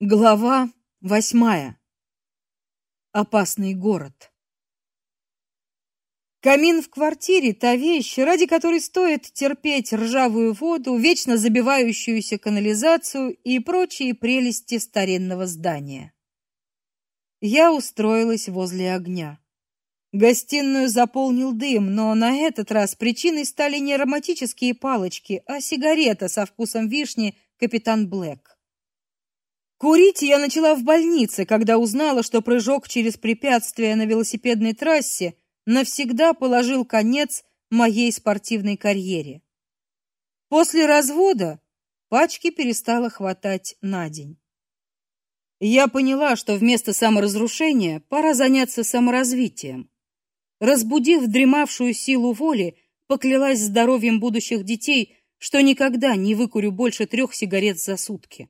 Глава восьмая. Опасный город. Камин в квартире та вещь, ради которой стоит терпеть ржавую воду, вечно забивающуюся канализацию и прочие прелести старинного здания. Я устроилась возле огня. Гостиную заполнил дым, но на этот раз причиной стали не ароматические палочки, а сигарета со вкусом вишни Капитан Блэк. Курить я начала в больнице, когда узнала, что прыжок через препятствие на велосипедной трассе навсегда положил конец моей спортивной карьере. После развода пачки перестало хватать на день. Я поняла, что вместо саморазрушения пора заняться саморазвитием. Разбудив дремавшую силу воли, поклялась здоровьем будущих детей, что никогда не выкурю больше трех сигарет за сутки.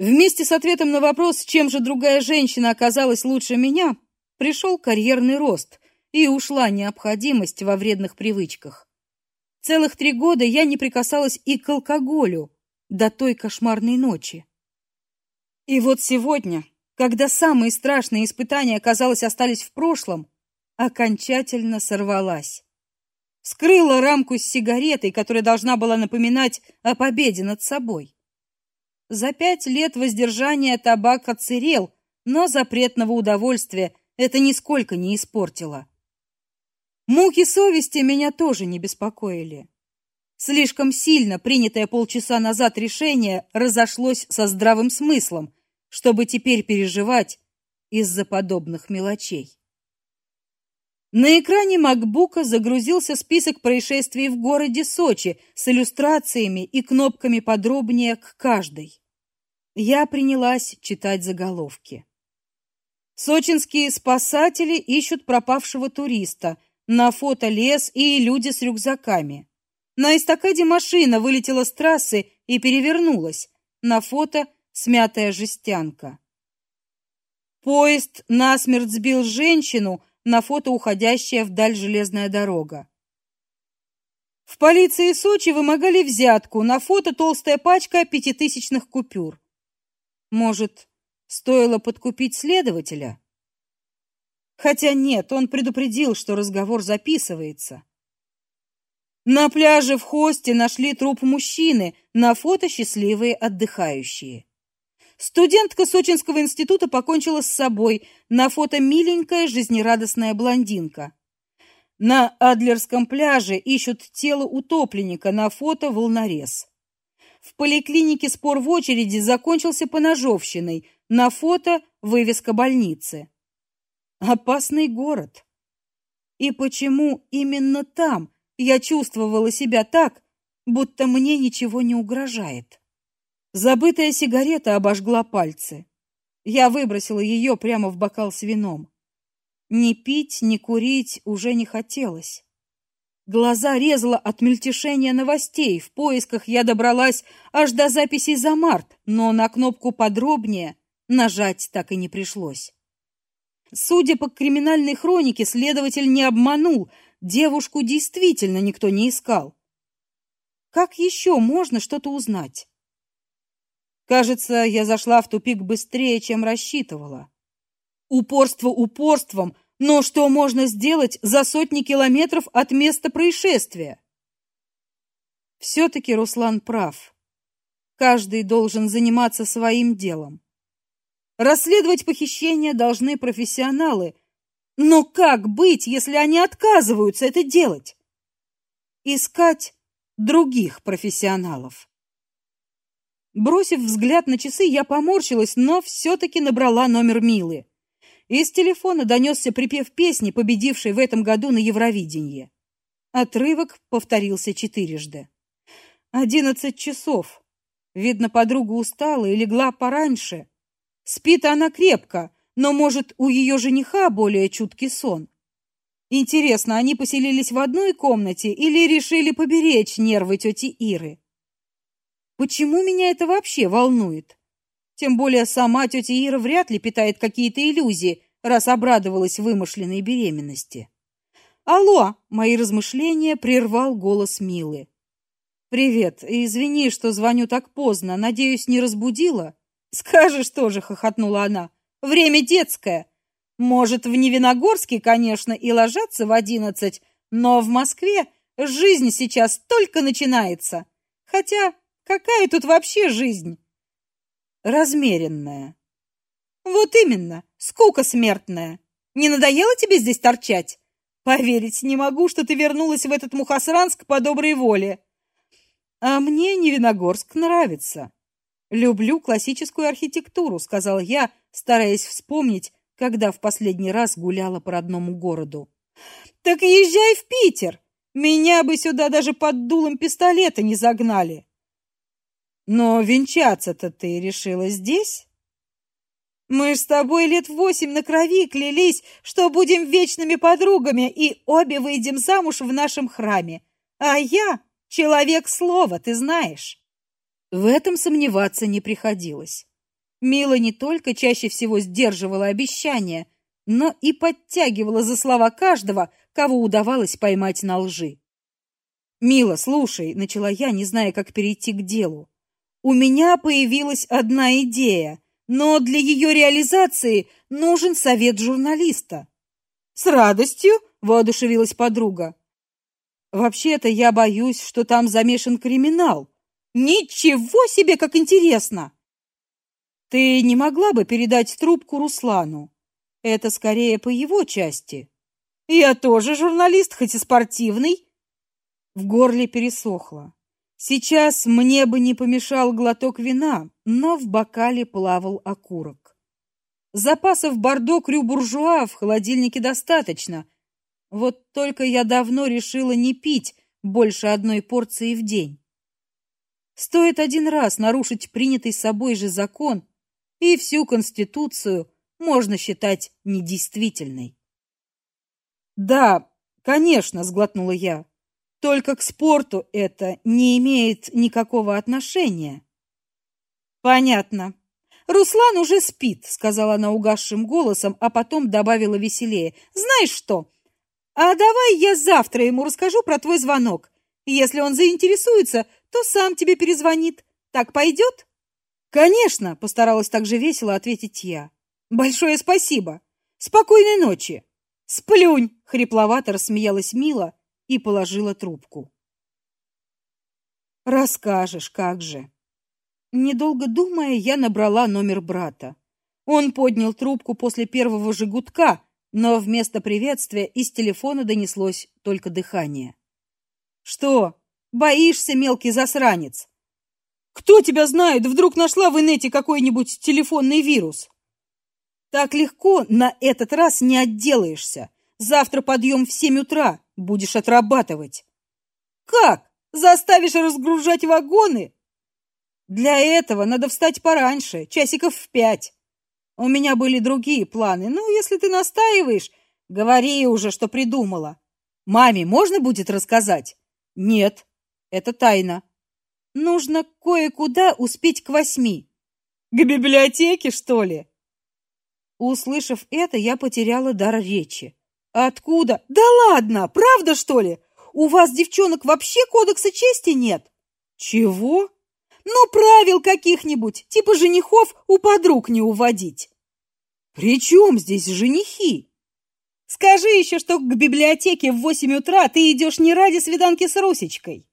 Вместе с ответом на вопрос, чем же другая женщина оказалась лучше меня, пришел карьерный рост и ушла необходимость во вредных привычках. Целых три года я не прикасалась и к алкоголю до той кошмарной ночи. И вот сегодня, когда самые страшные испытания, казалось, остались в прошлом, окончательно сорвалась. Скрыла рамку с сигаретой, которая должна была напоминать о победе над собой. За пять лет воздержания табак отсырел, но запретного удовольствия это нисколько не испортило. Муки совести меня тоже не беспокоили. Слишком сильно принятое полчаса назад решение разошлось со здравым смыслом, чтобы теперь переживать из-за подобных мелочей. На экране макбука загрузился список происшествий в городе Сочи с иллюстрациями и кнопками подробнее к каждой. Я принялась читать заголовки. Сочинские спасатели ищут пропавшего туриста. На фото лес и люди с рюкзаками. На эстакаде машина вылетела с трассы и перевернулась. На фото смятая жестянка. Поезд насмерть сбил женщину, на фото уходящая вдаль железная дорога. В полиции Сочи вымогали взятку, на фото толстая пачка пятитысячных купюр. Может, стоило подкупить следователя? Хотя нет, он предупредил, что разговор записывается. На пляже в Хосте нашли труп мужчины, на фото счастливые отдыхающие. Студентка Сочинского института покончила с собой, на фото миленькая жизнерадостная блондинка. На Адлерском пляже ищут тело утопленника, на фото волнорез. В поликлинике спор в очереди закончился поножовщиной. На фото вывеска больницы. Опасный город. И почему именно там я чувствовала себя так, будто мне ничего не угрожает? Забытая сигарета обожгла пальцы. Я выбросила ее прямо в бокал с вином. Ни пить, ни курить уже не хотелось. Глаза резало от мельтешения новостей. В поисках я добралась аж до записей за март, но на кнопку подробнее нажать так и не пришлось. Судя по криминальной хронике, следователь не обманул. Девушку действительно никто не искал. Как еще можно что-то узнать? Кажется, я зашла в тупик быстрее, чем рассчитывала. Упорство упорством, но что можно сделать за сотни километров от места происшествия? Все-таки Руслан прав. Каждый должен заниматься своим делом. Расследовать похищение должны профессионалы. Но как быть, если они отказываются это делать? Искать других профессионалов. Бросив взгляд на часы, я поморщилась, но все-таки набрала номер Милы. Из телефона донесся припев песни, победившей в этом году на Евровидении. Отрывок повторился четырежды. Одиннадцать часов. Видно, подруга устала и легла пораньше. Спит она крепко, но, может, у ее жениха более чуткий сон. Интересно, они поселились в одной комнате или решили поберечь нервы тети Иры? Почему меня это вообще волнует? Тем более сама тетя Ира вряд ли питает какие-то иллюзии, раз обрадовалась вымышленной беременности. Алло, мои размышления прервал голос Милы. Привет. Извини, что звоню так поздно. Надеюсь, не разбудила? Скажешь тоже, хохотнула она. Время детское. Может, в Невиногорске, конечно, и ложатся в одиннадцать, но в Москве жизнь сейчас только начинается. Хотя какая тут вообще жизнь? Размеренная. Вот именно, скука смертная. Не надоело тебе здесь торчать? Поверить не могу, что ты вернулась в этот Мухосранск по доброй воле. А мне Невиногорск нравится. Люблю классическую архитектуру, сказал я, стараясь вспомнить, когда в последний раз гуляла по родному городу. Так езжай в Питер. Меня бы сюда даже под дулом пистолета не загнали. Но венчаться-то ты решила здесь? Мы ж с тобой лет восемь на крови клялись, что будем вечными подругами и обе выйдем замуж в нашем храме. А я человек слова, ты знаешь. В этом сомневаться не приходилось. Мила не только чаще всего сдерживала обещания, но и подтягивала за слова каждого, кого удавалось поймать на лжи. Мила, слушай, начала я, не зная, как перейти к делу. У меня появилась одна идея но для ее реализации нужен совет журналиста. С радостью, воодушевилась подруга. Вообще-то я боюсь, что там замешан криминал. Ничего себе, как интересно. Ты не могла бы передать трубку Руслану? Это скорее по его части. Я тоже журналист, хоть и спортивный. В горле пересохло. Сейчас мне бы не помешал глоток вина, но в бокале плавал окурок. Запасов бордо крю буржуа в холодильнике достаточно. Вот только я давно решила не пить больше одной порции в день. Стоит один раз нарушить принятый собой же закон, и всю конституцию можно считать недействительной. Да, конечно, сглотнула я. Только к спорту это не имеет никакого отношения. Понятно. Руслан уже спит, сказала она угасшим голосом, а потом добавила веселее. Знаешь что? А давай я завтра ему расскажу про твой звонок. Если он заинтересуется, то сам тебе перезвонит. Так пойдет?» Конечно, постаралась так же весело ответить я. Большое спасибо. Спокойной ночи. Сплюнь, хрипловато рассмеялась Мила и положила трубку. Расскажешь, как же. Недолго думая, я набрала номер брата. Он поднял трубку после первого же гудка, но вместо приветствия из телефона донеслось только дыхание. Что? Боишься, мелкий засранец? Кто тебя знает, вдруг нашла в инете какой-нибудь телефонный вирус? Так легко на этот раз не отделаешься. Завтра подъем в семь утра будешь отрабатывать. Как? Заставишь разгружать вагоны? Для этого надо встать пораньше, часиков в пять. У меня были другие планы. Ну, если ты настаиваешь, говори уже, что придумала. Маме можно будет рассказать? Нет, это тайна. Нужно кое-куда успеть к восьми. К библиотеке, что ли? Услышав это, я потеряла дар речи. Откуда? Да ладно, правда что ли? У вас, девчонок, вообще кодекса чести нет? Чего? Ну, правил каких-нибудь, типа женихов у подруг не уводить. При чем здесь женихи? Скажи еще, что к библиотеке в восемь утра ты идешь не ради свиданки с Русечкой.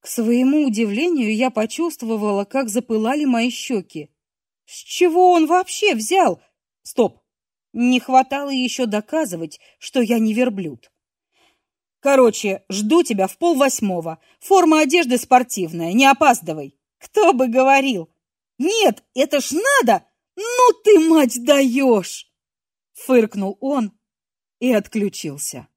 К своему удивлению, я почувствовала, как запылали мои щеки. С чего он вообще взял? Стоп. Не хватало еще доказывать, что я не верблюд. Короче, жду тебя в полвосьмого. Форма одежды спортивная, не опаздывай. Кто бы говорил? Нет, это ж надо! Ну ты, мать, даешь! Фыркнул он и отключился.